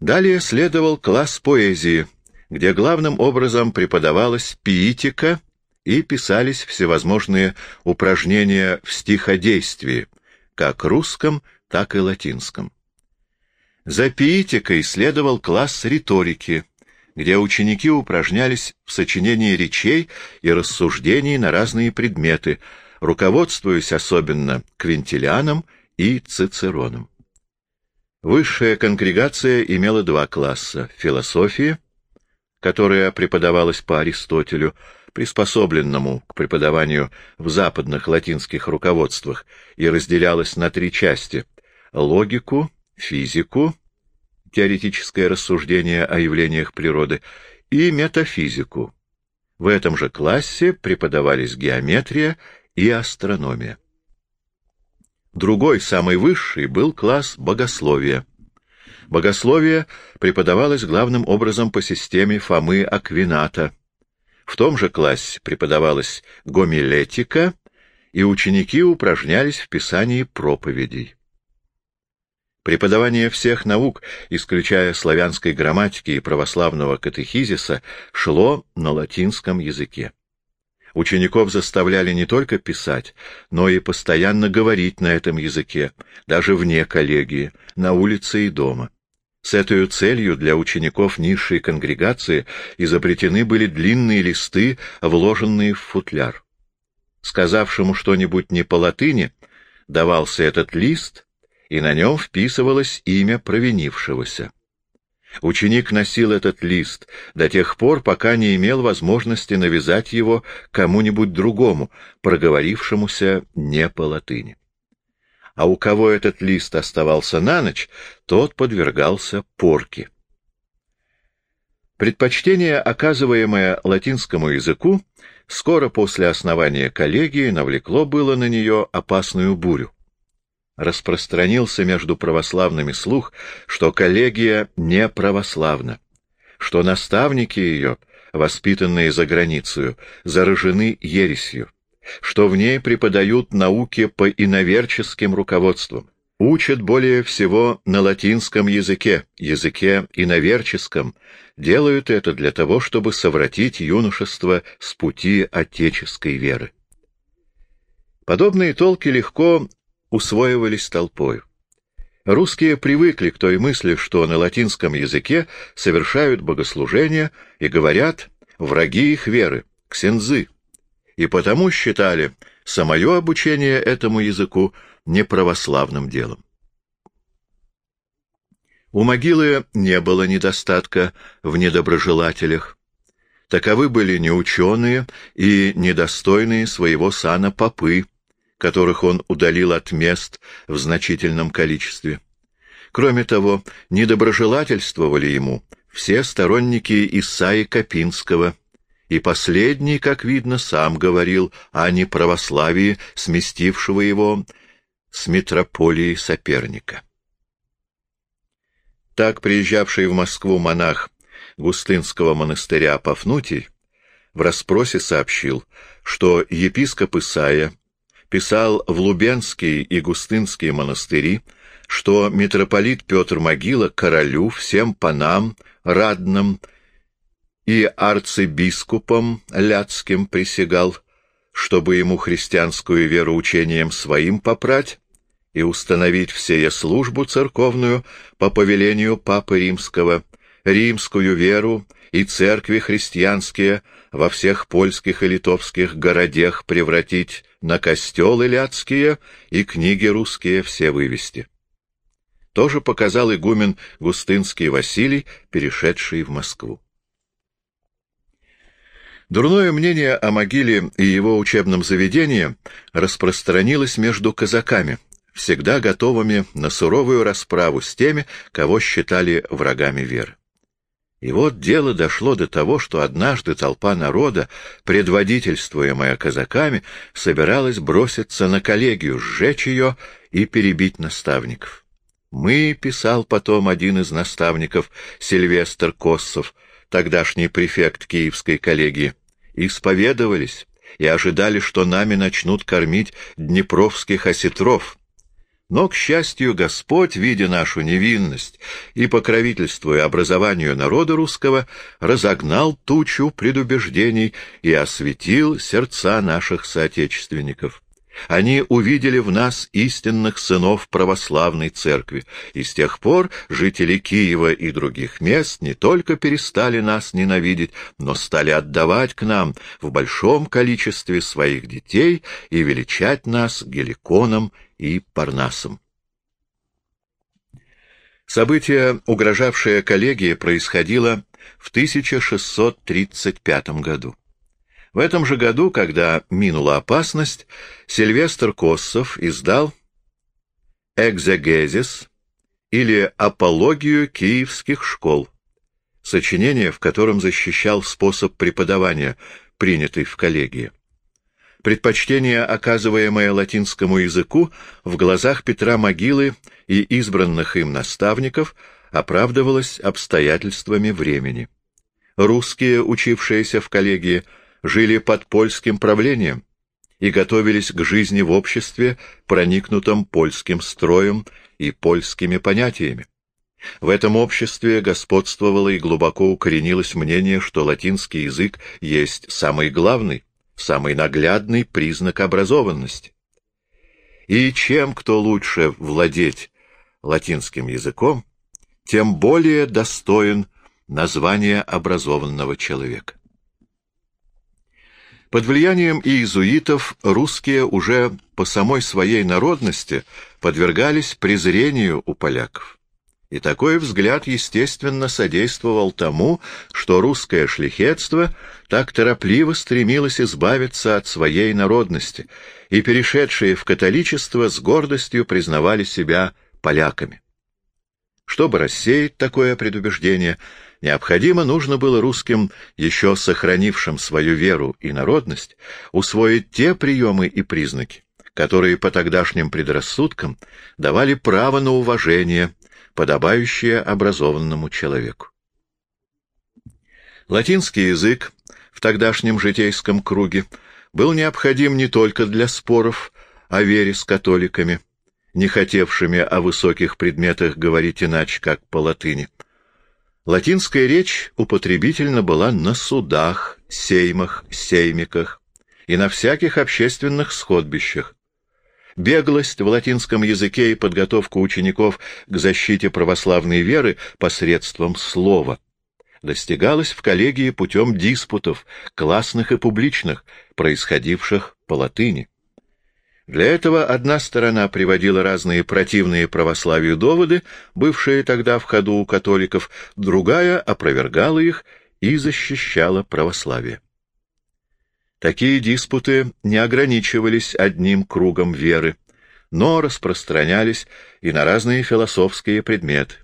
Далее следовал класс поэзии, где главным образом преподавалась пиитика и писались всевозможные упражнения в стиходействии, как русском, так и латинском. За пиитикой следовал класс риторики, где ученики упражнялись в сочинении речей и рассуждений на разные предметы, руководствуясь особенно Квинтилианом и Цицероном. Высшая конгрегация имела два класса — философия, которая преподавалась по Аристотелю, приспособленному к преподаванию в западных латинских руководствах, и разделялась на три части — логику, физику, теоретическое рассуждение о явлениях природы, и метафизику. В этом же классе преподавались геометрия и астрономия. Другой, самый высший, был класс богословия. Богословие преподавалось главным образом по системе Фомы Аквината. В том же классе преподавалась гомилетика, и ученики упражнялись в писании проповедей. Преподавание всех наук, исключая славянской грамматики и православного катехизиса, шло на латинском языке. Учеников заставляли не только писать, но и постоянно говорить на этом языке, даже вне коллегии, на улице и дома. С этой целью для учеников низшей конгрегации изобретены были длинные листы, вложенные в футляр. Сказавшему что-нибудь не по латыни, давался этот лист, и на нем вписывалось имя провинившегося. Ученик носил этот лист до тех пор, пока не имел возможности навязать его кому-нибудь другому, проговорившемуся не по латыни. А у кого этот лист оставался на ночь, тот подвергался порке. Предпочтение, оказываемое латинскому языку, скоро после основания коллегии навлекло было на нее опасную бурю распространился между православными слух, что коллегия не православна, что наставники ее, воспитанные за границей, заражены ересью, что в ней преподают науки по иноверческим руководствам, учат более всего на латинском языке, языке иноверческом, делают это для того, чтобы совратить юношество с пути отеческой веры. Подобные толки легко усвоивались толпою. Русские привыкли к той мысли, что на латинском языке совершают богослужения и говорят враги их веры, ксензы, и потому считали самое обучение этому языку неправославным делом. У могилы не было недостатка в недоброжелателях. Таковы были неученые и недостойные своего сана попы, которых он удалил от мест в значительном количестве. Кроме того, недоброжелательствовали ему все сторонники Исаи Капинского, и последний, как видно, сам говорил о неправославии, сместившего его с метрополии соперника. Так приезжавший в Москву монах Густынского монастыря Пафнутий в расспросе сообщил, что епископ Исаия писал в Лубенские и Густынские монастыри, что митрополит Петр Могила королю, всем панам, радным и арцибискупам ляцким присягал, чтобы ему христианскую веру учением своим попрать и установить всея службу церковную по повелению Папы Римского, римскую веру и церкви христианские во всех польских и литовских городах превратить на костелы ляцкие и книги русские все вывести. Тоже показал игумен Густынский Василий, перешедший в Москву. Дурное мнение о могиле и его учебном заведении распространилось между казаками, всегда готовыми на суровую расправу с теми, кого считали врагами веры. И вот дело дошло до того, что однажды толпа народа, предводительствуемая казаками, собиралась броситься на коллегию, сжечь ее и перебить наставников. «Мы», — писал потом один из наставников, Сильвестр Коссов, тогдашний префект Киевской коллегии, исповедовались и ожидали, что нами начнут кормить днепровских осетров. Но, к счастью, Господь, видя нашу невинность и покровительствуя образованию народа русского, разогнал тучу предубеждений и осветил сердца наших соотечественников. Они увидели в нас истинных сынов православной церкви, и с тех пор жители Киева и других мест не только перестали нас ненавидеть, но стали отдавать к нам в большом количестве своих детей и величать нас Геликоном и Парнасом. Событие, угрожавшее коллегии, происходило в 1635 году. В этом же году, когда минула опасность, Сильвестр Коссов издал «Экзегезис» или «Апологию киевских школ», сочинение, в котором защищал способ преподавания, принятый в коллегии. Предпочтение, оказываемое латинскому языку, в глазах Петра Могилы и избранных им наставников оправдывалось обстоятельствами времени. Русские, учившиеся в коллегии, жили под польским правлением и готовились к жизни в обществе, проникнутом польским строем и польскими понятиями. В этом обществе господствовало и глубоко укоренилось мнение, что латинский язык есть самый главный, самый наглядный признак образованности. И чем кто лучше владеть латинским языком, тем более достоин названия образованного человека. Под влиянием иезуитов русские уже по самой своей народности подвергались презрению у поляков. И такой взгляд, естественно, содействовал тому, что русское шляхетство так торопливо стремилось избавиться от своей народности, и перешедшие в католичество с гордостью признавали себя поляками. Чтобы рассеять такое предубеждение, Необходимо нужно было русским, еще сохранившим свою веру и народность, усвоить те приемы и признаки, которые по тогдашним предрассудкам давали право на уважение, подобающее образованному человеку. Латинский язык в тогдашнем житейском круге был необходим не только для споров о вере с католиками, не хотевшими о высоких предметах говорить иначе, как по латыни, Латинская речь употребительна была на судах, сеймах, сеймиках и на всяких общественных сходбищах. Беглость в латинском языке и подготовка учеников к защите православной веры посредством слова достигалась в коллегии путем диспутов, классных и публичных, происходивших по латыни. Для этого одна сторона приводила разные противные православию доводы, бывшие тогда в ходу у католиков, другая опровергала их и защищала православие. Такие диспуты не ограничивались одним кругом веры, но распространялись и на разные философские предметы.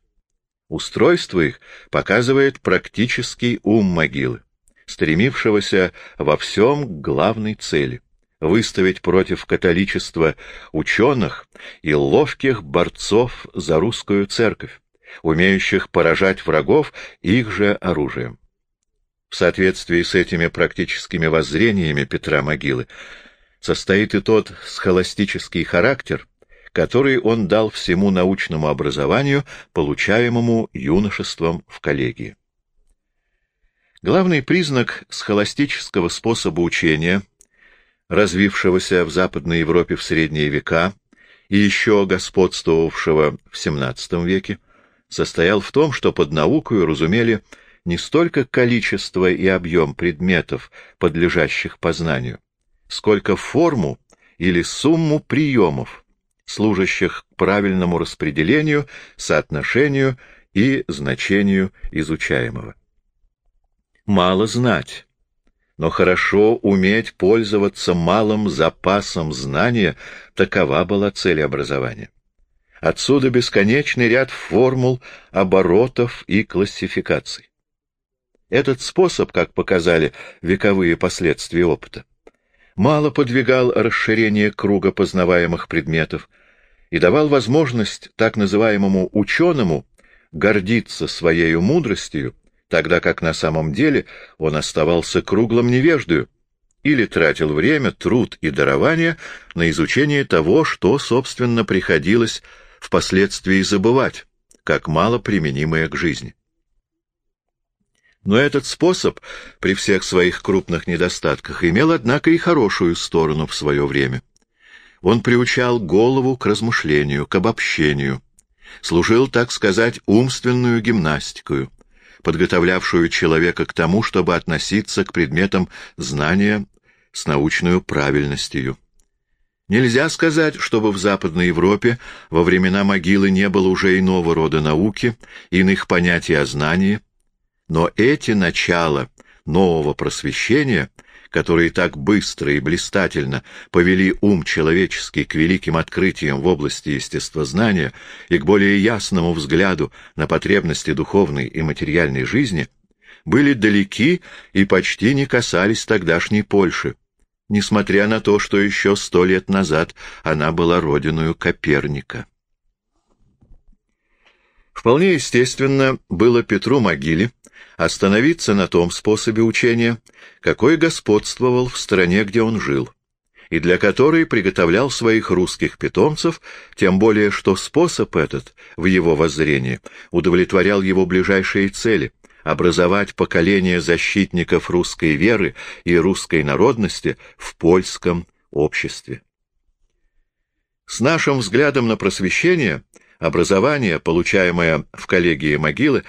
Устройство их показывает практический ум могилы, стремившегося во всем к главной цели выставить против католичества ученых и ловких борцов за русскую церковь, умеющих поражать врагов их же оружием. В соответствии с этими практическими воззрениями Петра Могилы состоит и тот схоластический характер, который он дал всему научному образованию, получаемому юношеством в коллегии. Главный признак схоластического способа учения — развившегося в Западной Европе в средние века и еще господствовавшего в XVII веке, состоял в том, что под наукою разумели не столько количество и объем предметов, подлежащих познанию, сколько форму или сумму приемов, служащих к правильному распределению, соотношению и значению изучаемого. Мало знать, но хорошо уметь пользоваться малым запасом знания — такова была цель образования. Отсюда бесконечный ряд формул, оборотов и классификаций. Этот способ, как показали вековые последствия опыта, мало подвигал расширение круга познаваемых предметов и давал возможность так называемому ученому гордиться своей мудростью тогда как на самом деле он оставался круглым невеждою, или тратил время, труд и дарование на изучение того, что, собственно, приходилось впоследствии забывать, как мало применимое к жизни. Но этот способ, при всех своих крупных недостатках, имел, однако, и хорошую сторону в свое время. Он приучал голову к размышлению, к обобщению, служил, так сказать, умственную гимнастикою, подготовлявшую человека к тому, чтобы относиться к предметам знания с научной правильностью. Нельзя сказать, чтобы в Западной Европе во времена могилы не было уже иного рода науки, иных понятий о знании, но эти начала нового просвещения, которые так быстро и блистательно повели ум человеческий к великим открытиям в области естествознания и к более ясному взгляду на потребности духовной и материальной жизни, были далеки и почти не касались тогдашней Польши, несмотря на то, что еще сто лет назад она была родиною Коперника. Вполне естественно было Петру Могиле остановиться на том способе учения, какой господствовал в стране, где он жил, и для которой приготовлял своих русских питомцев, тем более что способ этот, в его воззрении, удовлетворял его ближайшие цели — образовать поколение защитников русской веры и русской народности в польском обществе. С нашим взглядом на просвещение, образование, получаемое в коллегии могилы,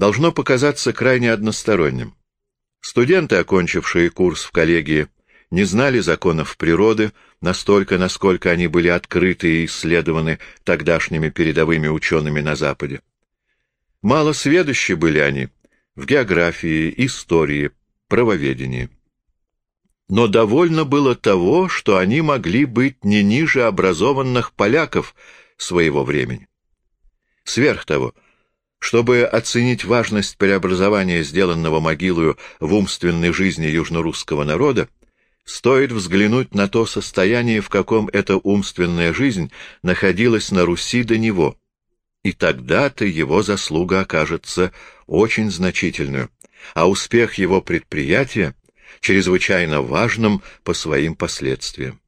должно показаться крайне односторонним. Студенты, окончившие курс в коллегии, не знали законов природы настолько, насколько они были открыты и исследованы тогдашними передовыми учеными на Западе. Мало сведущи были они в географии, истории, правоведении. Но довольно было того, что они могли быть не ниже образованных поляков своего времени. Сверх того, чтобы оценить важность преобразования, сделанного могилою в умственной жизни южнорусского народа, стоит взглянуть на то состояние, в каком эта умственная жизнь находилась на Руси до него, и тогда-то его заслуга окажется очень значительную, а успех его предприятия чрезвычайно важным по своим последствиям.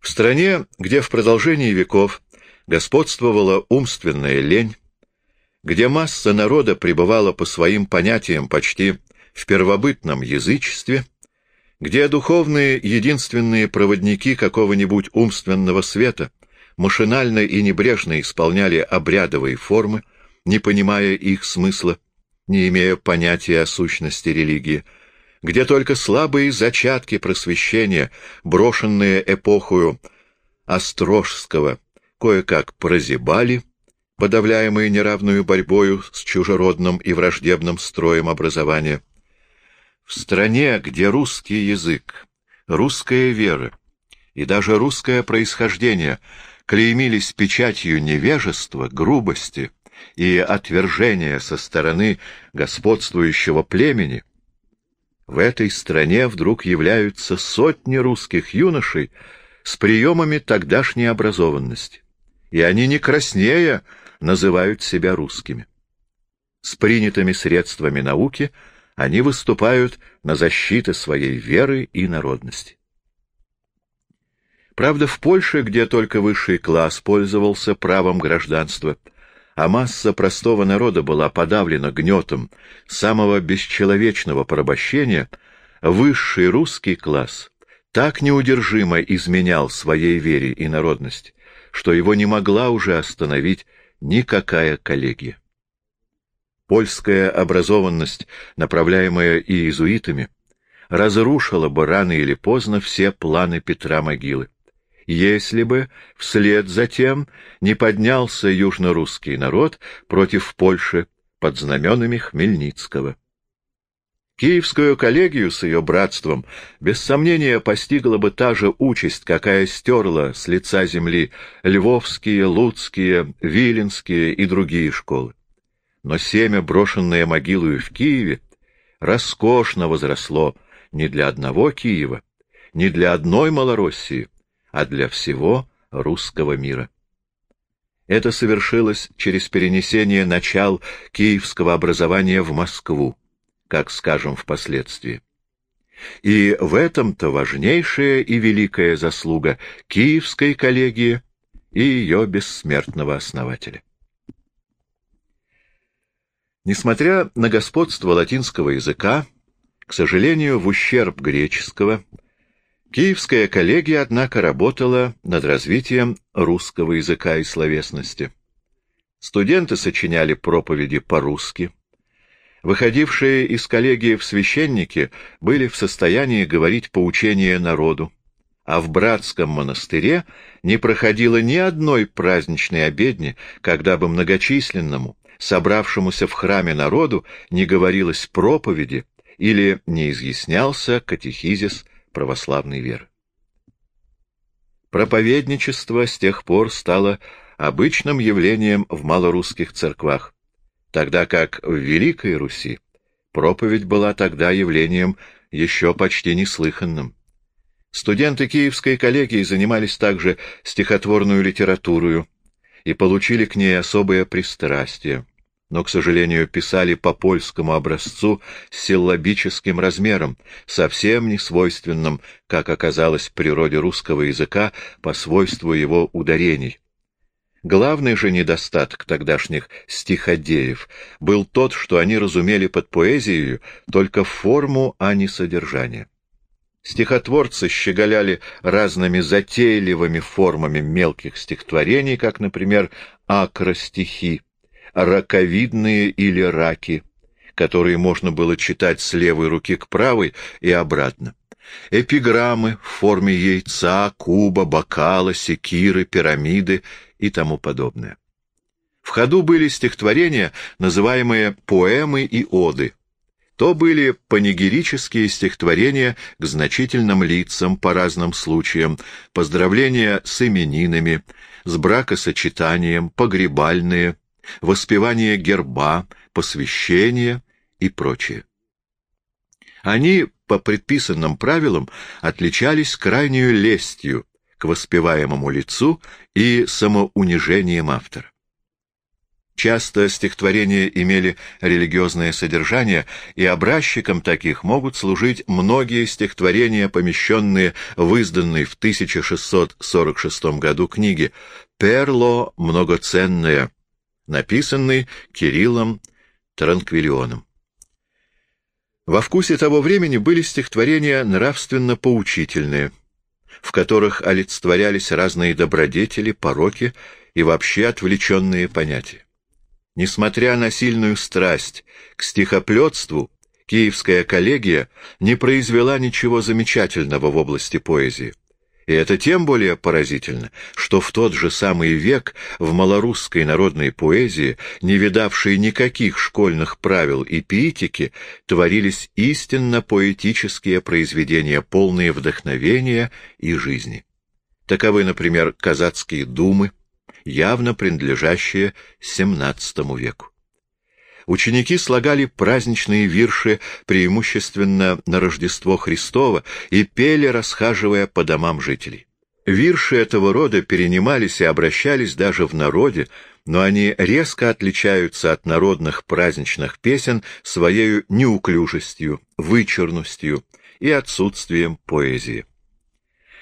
В стране, где в продолжении веков господствовала умственная лень, где масса народа пребывала по своим понятиям почти в первобытном язычестве, где духовные единственные проводники какого-нибудь умственного света машинально и небрежно исполняли обрядовые формы, не понимая их смысла, не имея понятия о сущности религии, где только слабые зачатки просвещения, брошенные эпохою Острожского, кое-как прозябали, подавляемые неравную борьбою с чужеродным и враждебным строем образования. В стране, где русский язык, русская вера и даже русское происхождение клеймились печатью невежества, грубости и отвержения со стороны господствующего племени, в этой стране вдруг являются сотни русских юношей с приемами тогдашней образованности и они не краснея называют себя русскими. С принятыми средствами науки они выступают на защиту своей веры и народности. Правда, в Польше, где только высший класс пользовался правом гражданства, а масса простого народа была подавлена гнетом самого бесчеловечного порабощения, высший русский класс так неудержимо изменял своей вере и народности, что его не могла уже остановить никакая коллегия. Польская образованность, направляемая иезуитами, разрушила бы рано или поздно все планы Петра Могилы, если бы вслед за тем не поднялся южнорусский народ против Польши под знаменами Хмельницкого. Киевскую коллегию с ее братством без сомнения постигла бы та же участь, какая стерла с лица земли львовские, луцкие, виленские и другие школы. Но семя, брошенное могилою в Киеве, роскошно возросло не для одного Киева, не для одной Малороссии, а для всего русского мира. Это совершилось через перенесение начал киевского образования в Москву как скажем впоследствии. И в этом-то важнейшая и великая заслуга Киевской коллегии и ее бессмертного основателя. Несмотря на господство латинского языка, к сожалению, в ущерб греческого, Киевская коллегия, однако, работала над развитием русского языка и словесности. Студенты сочиняли проповеди по-русски. Выходившие из коллегии в священники были в состоянии говорить поучение народу, а в братском монастыре не проходило ни одной праздничной обедни, когда бы многочисленному, собравшемуся в храме народу не говорилось проповеди или не изъяснялся катехизис православной веры. Проповедничество с тех пор стало обычным явлением в малорусских церквах, тогда как в Великой Руси проповедь была тогда явлением еще почти неслыханным. Студенты Киевской коллегии занимались также стихотворную литературою и получили к ней особое пристрастие но, к сожалению, писали по польскому образцу с силлабическим размером, совсем не свойственным, как оказалось, природе русского языка по свойству его ударений. Главный же недостаток тогдашних стиходеев был тот, что они разумели под поэзией только форму, а не содержание. Стихотворцы щеголяли разными затейливыми формами мелких стихотворений, как, например, акростихи, раковидные или раки, которые можно было читать с левой руки к правой и обратно. Эпиграммы в форме яйца, куба, бокала, секиры, пирамиды и тому подобное. В ходу были стихотворения, называемые поэмы и оды. То были панигерические стихотворения к значительным лицам по разным случаям, поздравления с именинами, с бракосочетанием, погребальные, воспевание герба, посвящение и прочее. Они по предписанным правилам отличались крайнюю лестью к воспеваемому лицу и самоунижением автора. Часто стихотворения имели религиозное содержание, и образчиком таких могут служить многие стихотворения, помещенные в изданной в 1646 году книге «Перло многоценное», написанный Кириллом Транквилионом. Во вкусе того времени были стихотворения нравственно-поучительные, в которых олицетворялись разные добродетели, пороки и вообще отвлеченные понятия. Несмотря на сильную страсть к стихоплетству, Киевская коллегия не произвела ничего замечательного в области поэзии. И это тем более поразительно, что в тот же самый век в малорусской народной поэзии, не видавшей никаких школьных правил и пиетики, творились истинно поэтические произведения, полные вдохновения и жизни. Таковы, например, казацкие думы, явно принадлежащие XVII веку. Ученики слагали праздничные вирши преимущественно на Рождество Христово и пели, расхаживая по домам жителей. Вирши этого рода перенимались и обращались даже в народе, но они резко отличаются от народных праздничных песен своей неуклюжестью, вычурностью и отсутствием поэзии.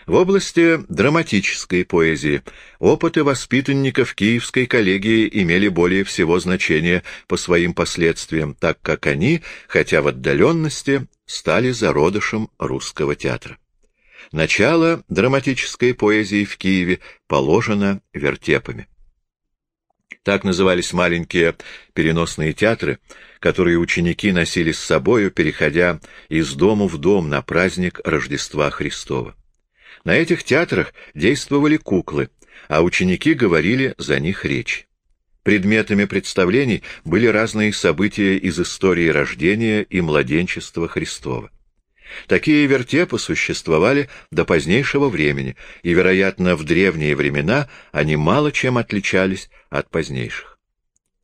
В области драматической поэзии опыты воспитанников Киевской коллегии имели более всего значение по своим последствиям, так как они, хотя в отдаленности, стали зародышем русского театра. Начало драматической поэзии в Киеве положено вертепами. Так назывались маленькие переносные театры, которые ученики носили с собою, переходя из дома в дом на праздник Рождества Христова. На этих театрах действовали куклы, а ученики говорили за них речь. Предметами представлений были разные события из истории рождения и младенчества Христова. Такие вертепы существовали до позднейшего времени, и, вероятно, в древние времена они мало чем отличались от позднейших.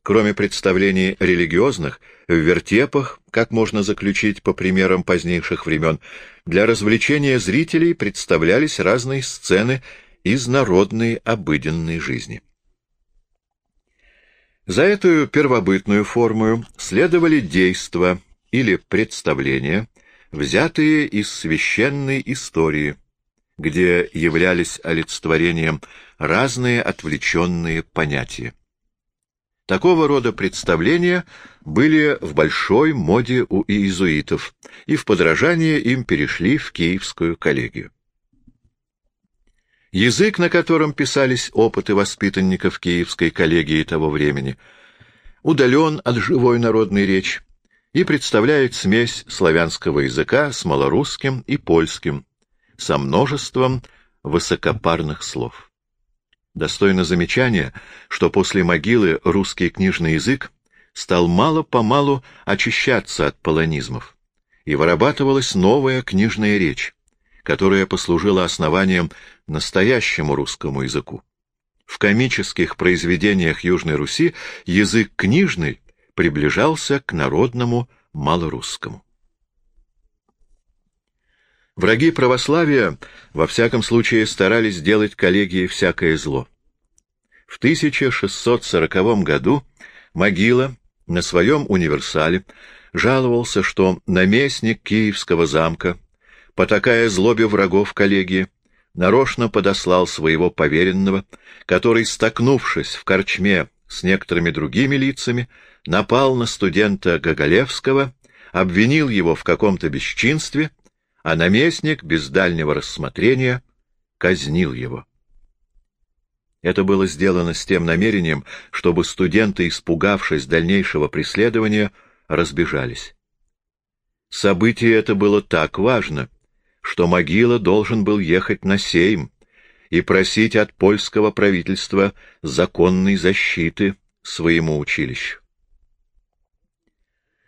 Кроме представлений религиозных, в вертепах, как можно заключить по примерам позднейших времен, для развлечения зрителей представлялись разные сцены из народной обыденной жизни. За эту первобытную форму следовали действа или представления, взятые из священной истории, где являлись олицетворением разные отвлеченные понятия. Такого рода представления были в большой моде у иезуитов, и в подражание им перешли в Киевскую коллегию. Язык, на котором писались опыты воспитанников Киевской коллегии того времени, удален от живой народной речи и представляет смесь славянского языка с малорусским и польским, со множеством высокопарных слов. Достойно замечания, что после могилы русский книжный язык стал мало-помалу очищаться от полонизмов, и вырабатывалась новая книжная речь, которая послужила основанием настоящему русскому языку. В комических произведениях Южной Руси язык книжный приближался к народному малорусскому. Враги православия во всяком случае старались сделать коллегии всякое зло. В 1640 году Могила на своем универсале жаловался, что наместник Киевского замка, потакая злобе врагов коллегии, нарочно подослал своего поверенного, который, столкнувшись в корчме с некоторыми другими лицами, напал на студента Гоголевского, обвинил его в каком-то бесчинстве а наместник без дальнего рассмотрения казнил его. Это было сделано с тем намерением, чтобы студенты, испугавшись дальнейшего преследования, разбежались. Событие это было так важно, что Могила должен был ехать на Сейм и просить от польского правительства законной защиты своему училищу.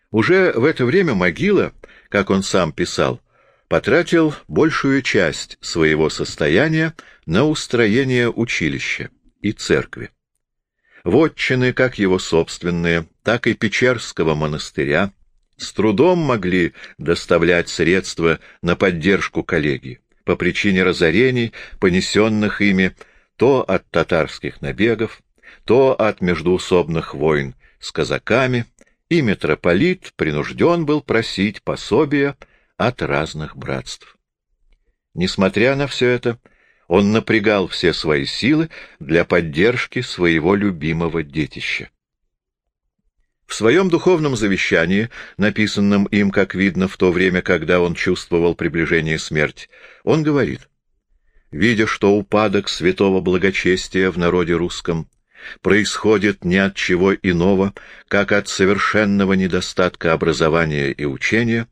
Уже в это время Могила, как он сам писал, потратил большую часть своего состояния на устроение училища и церкви. Вотчины, как его собственные, так и Печерского монастыря, с трудом могли доставлять средства на поддержку коллегии по причине разорений, понесенных ими то от татарских набегов, то от междуусобных войн с казаками, и митрополит принужден был просить пособия от разных братств. Несмотря на все это, он напрягал все свои силы для поддержки своего любимого детища. В своем духовном завещании, написанном им, как видно, в то время, когда он чувствовал приближение смерти, он говорит, «Видя, что упадок святого благочестия в народе русском происходит не от чего иного, как от совершенного недостатка образования и учения,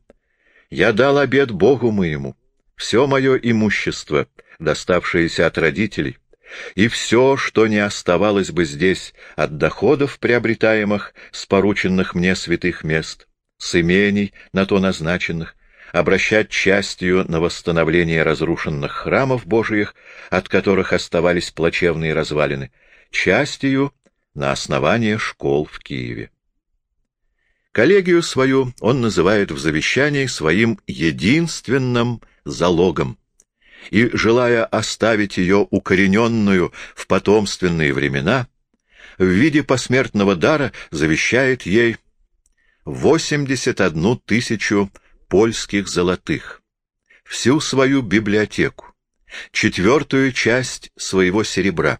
я дал обед Богу моему, все мое имущество, доставшееся от родителей, и все, что не оставалось бы здесь от доходов, приобретаемых с порученных мне святых мест, с имений, на то назначенных, обращать частью на восстановление разрушенных храмов Божиих, от которых оставались плачевные развалины, частью на основание школ в Киеве. Коллегию свою он называет в завещании своим единственным залогом, и, желая оставить ее укорененную в потомственные времена, в виде посмертного дара завещает ей 81 тысячу польских золотых, всю свою библиотеку, четвертую часть своего серебра,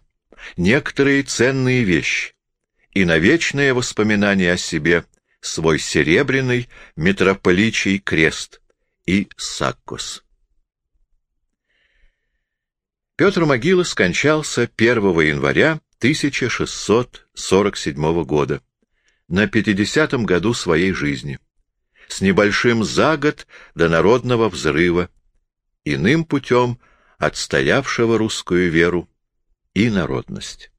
некоторые ценные вещи и на вечное воспоминание о себе – свой серебряный митрополичий крест и саккос. Петр Могила скончался 1 января 1647 года, на 50-м году своей жизни, с небольшим за год до народного взрыва, иным путем отстоявшего русскую веру и народность.